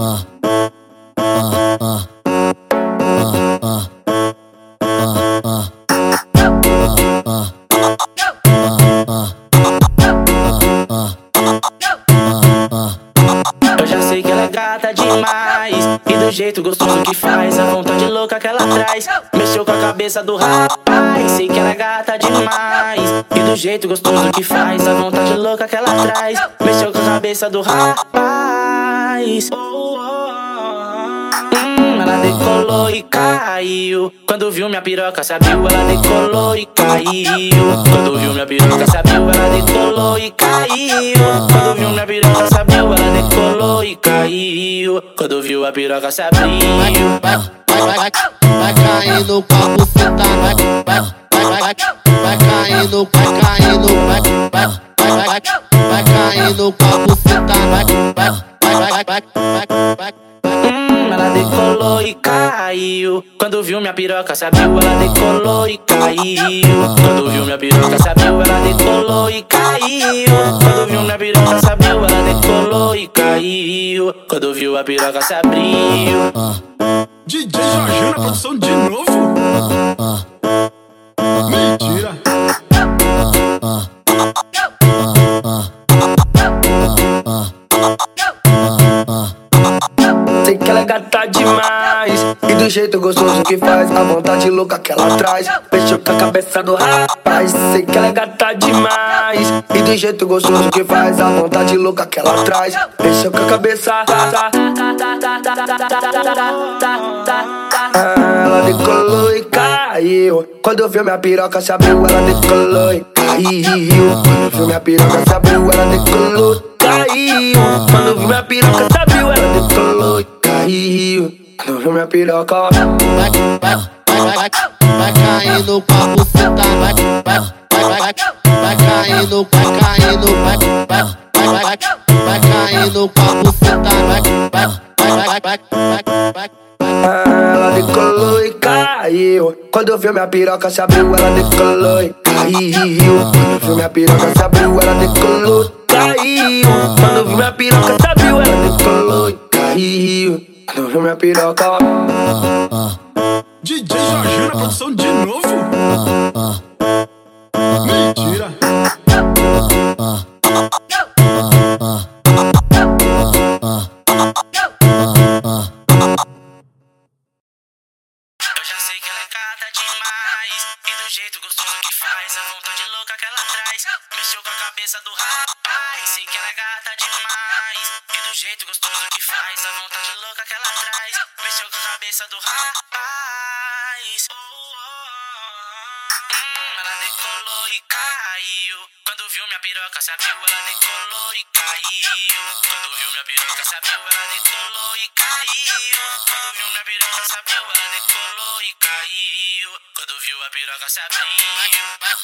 Eu já sei que ela é gata demais. E do jeito gostoso que faz A vontade louca que ela traz. Mexeu com a cabeça do rapaz Sei que ela é gata demais. E do jeito gostoso que faz A vontade louca que ela traz. Mexeu com a cabeça do rapaz Hum, ela decolou e caiu. Quando viu minha piroca sabiu Ela decolou e caiu. Quando viu minha piroca sabiu Ela decolou e caiu. Quando viu minha piroca sabiu Ela decolou e caiu. Quando viu a piroca sabiu vai, vai, vai, vai caindo vai, vai, vai, vai, vai caindo, vai caindo, caiu. Quando viu minha piroca, sabiu, ela decolou e caiu. Quando viu minha piroca, sabiu, ela decolou e caiu. Quando viu minha piroca, sabiu, ela decolou e caiu. Quando viu a piroca, sabiu. DJ Jorginho na produção de novo? Gata demais. E do jeito gostoso que faz A vontade louca que ela traz. Mexeu com a cabeça do rapaz Sei que ela é gata demais. E do jeito gostoso que faz A vontade louca que ela traz. Mexeu com a cabeça. Ela decolou e caiu. Quando viu minha piroca se abriu Ela decolou e caiu. Quando viu minha piroca se abriu Ela decolou e caiu. Quando viu minha piroca se abriu e Quando viu minha piroca vai, vai, vai, vai, vai caindo com a buceta, vai, vai, vai, vai, vai caindo, vai caindo, vai, vai, vai, vai, vai caindo com a buceta, vai, vai, vai, vai, vai, vai, vai. Ah, Ela decolou e caiu Quando viu minha piroca se abriu Ela decolou e caiu Quando viu minha piroca se abriu Ela decolou e caiu Quando viu minha piroca se abriu Ela decolou e caiu Quando viu minha piroca DJ Jorginho na produção de novo? Mentira. Eu já sei que ela é gata demais. E do jeito gostoso que faz, a vontade louca que ela traz. Mexeu com a cabeça do rapaz. Sei que ela é gata demais. Do jeito gostoso que faz, a vontade louca que ela traz. Mexeu com a cabeça do rapaz. Hum, ela decolou e caiu. Quando viu minha piroca, sabiu, ela decolou e caiu. Quando viu minha piroca, sabiu, ela decolou e caiu. Quando viu minha piroca, sabiu, ela decolou e caiu. Quando viu a piroca, sabiu. vai,